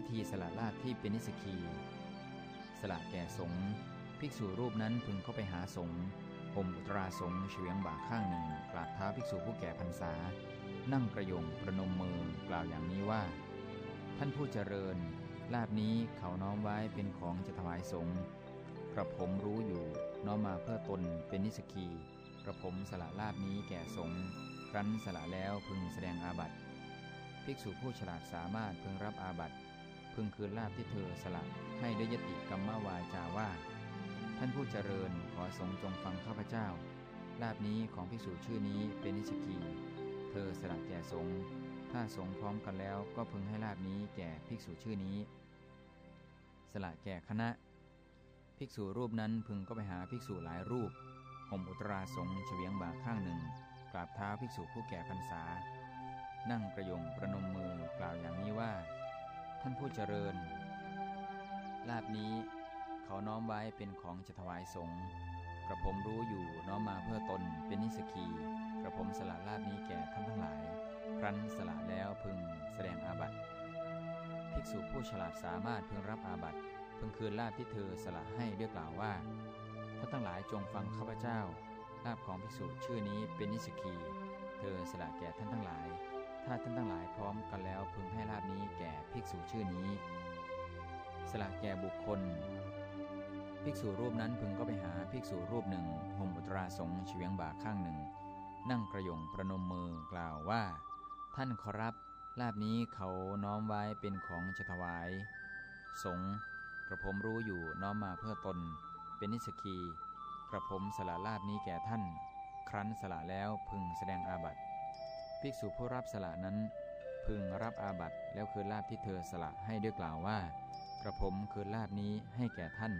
วิธีสละลาบที่เป็นนิสกี สละแก่สงฆ์ภิกษุรูปนั้นพึงเข้าไปหาสงฆ์ห่มอุตราสงฆ์เฉียงบ่าข้างหนึ่งกราบเท้าภิกษุผู้แก่พรรษา นั่งกระยงประนมมือกล่าวอย่างนี้ว่า ท่านผู้เจริญ ลาบนี้เขาน้อมไว้เป็นของจะถวายสงฆ์กระผมรู้อยู่น้อมมาเพื่อตนเป็นนิสกีกระผมสละลาบนี้แก่สงฆ์ครั้นสละแล้วพึงแสดงอาบัติภิกษุผู้ฉลาดสามารถพึงรับอาบัติ พึงคืนลาบที่เธอสละให้ด้วยยติกรรมวาจาว่า ท่านผู้เจริญขอสงจงฟังข้าพเจ้า ลาบนี้ของภิกษุชื่อนี้เป็นนิสกี เธอสละแก่สงฆ์ถ้าสงฆ์พร้อมกันแล้วก็พึงให้ลาบนี้แก่ภิกษุชื่อนี้ สละแก่คณะ ภิกษุรูปนั้นพึงก็ไปหาภิกษุหลายรูปห่มอุตราสงฆ์เฉียงบ่าข้างหนึ่งกราบเท้าภิกษุผู้แก่พรรษา นั่งกระยงประนมมือ ผู้เจริญ ลาบนี้เขาน้อมไว้เป็นของจะถวายสงฆ์กระผมรู้อยู่น้อมมาเพื่อตนเป็นนิสกีกระผมสละลาบนี้แก่ท่านทั้งหลาย ครั้นสละแล้วพึงแสดงอาบัติ ภิกษุผู้ฉลาดสามารถพึงรับอาบัติพึงคืนลาบที่เธอสละให้ด้วยกล่าวว่าท่านทั้งหลายจงฟังข้าพเจ้าลาบของภิกษุชื่อนี้เป็นนิสกี เธอสละแก่ท่านทั้งหลาย ถ้าท่านทั้งหลายพร้อมกันแล้วพึงให้ลาบนี้แก่ ภิกษุชื่อนี้ สละแก่บุคคล ภิกษุรูปนั้นพึงก็ไปหาภิกษุรูปหนึ่งห่มอุตราสงฆ์เฉียงบ่าข้างหนึ่ง นั่งกระยงประนมมือกล่าวว่า ท่านขอรับลาบนี้เขาน้อมไว้เป็นของจะถวาย สงกระผมรู้อยู่น้อมมาเพื่อตน เป็นนิสกี กระผมสละลาบนี้แก่ท่าน ครั้นสละแล้วพึงแสดงอาบัติ ภิกษุผู้รับสละนั้น พึงรับอาบัติแล้วคืนลาบที่เธอสละให้ด้วยกล่าวว่า กระผมคืนลาบนี้ให้แก่ท่าน